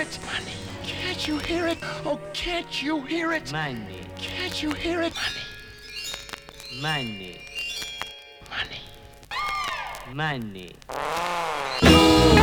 it? Money. Can't you hear it? Oh, can't you hear it? Money, Can't you hear it? Money. money, Money. money.